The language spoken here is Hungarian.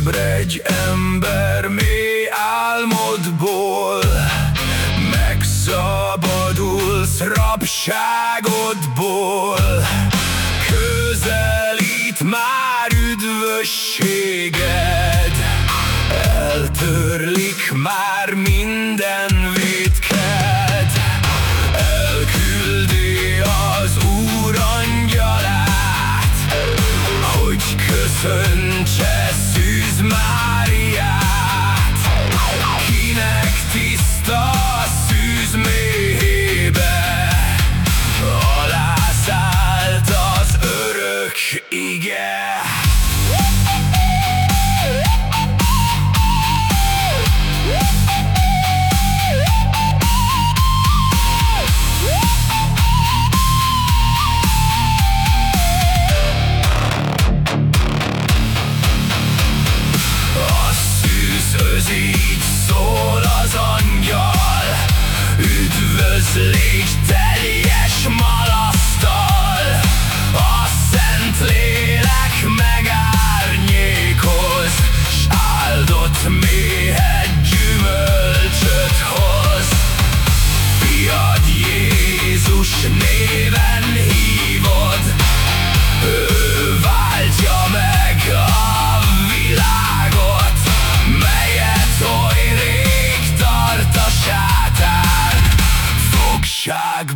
Ébredj ember mi álmodból? Megszabadulsz rabságodból. Fünches süß macht. Szűzhöz így szól az angyal. Üdvözlék teljes malasztal. A szent lélek megárnyékoz S áldott méhed gyümölcsöt hoz. Fiad Jézus néven jak